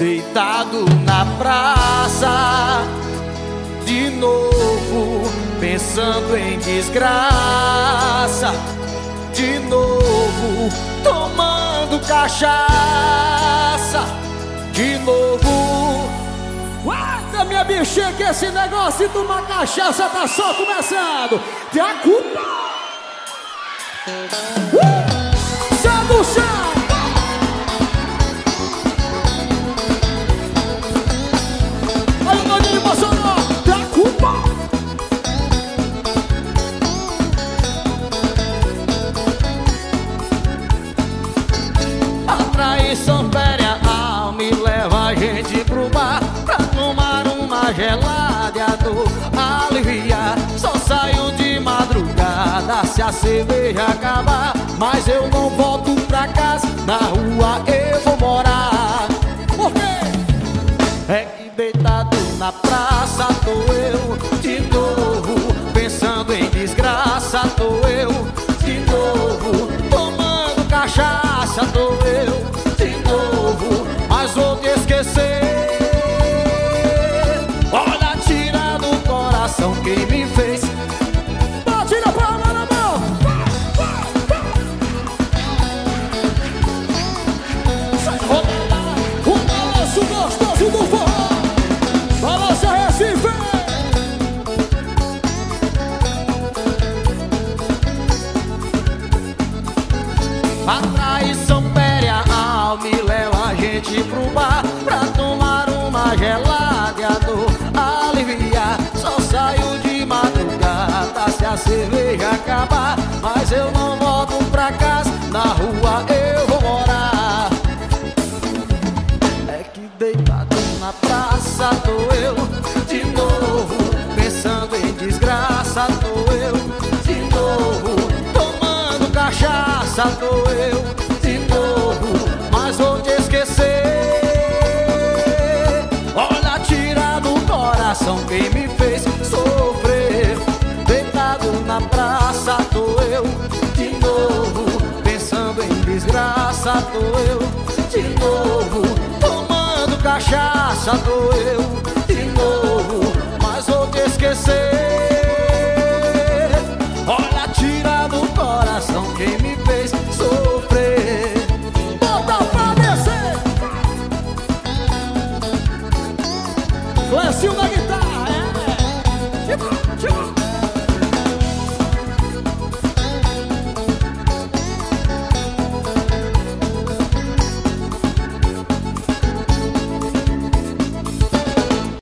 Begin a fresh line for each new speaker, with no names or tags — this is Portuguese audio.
deitado na praça de novo, pensando em desgraça. De novo, tomando cachaça. De novo.
Guarda, minha bichinha, que esse negócio de tomar cachaça tá só começando. Tem a culpa. Uh! Sai do chão.
Pere a alma e leva a gente pro bar Pra tomar uma gelada e a dor aliviar Só saio de madrugada se a cerveja acabar Mas eu não volto pra casa, na rua eu vou morar. Por quê? É que deitado na praça eu A traição pere a alma e leva a gente pro bar Pra tomar uma gelada e a dor aliviar Só saio de madrugada se a cerveja acabar. Mas eu não volto pra casa, na rua eu vou morar. É que deitado na praça tô eu de novo Pensando em desgraça tô tô eu de novo Mas vou te esquecer. Olha, tira do coração quem me fez sofrer. Deitado na praça tô eu de novo Pensando em desgraça tô eu de novo Tomando cachaça tô eu Lancilda Guitarra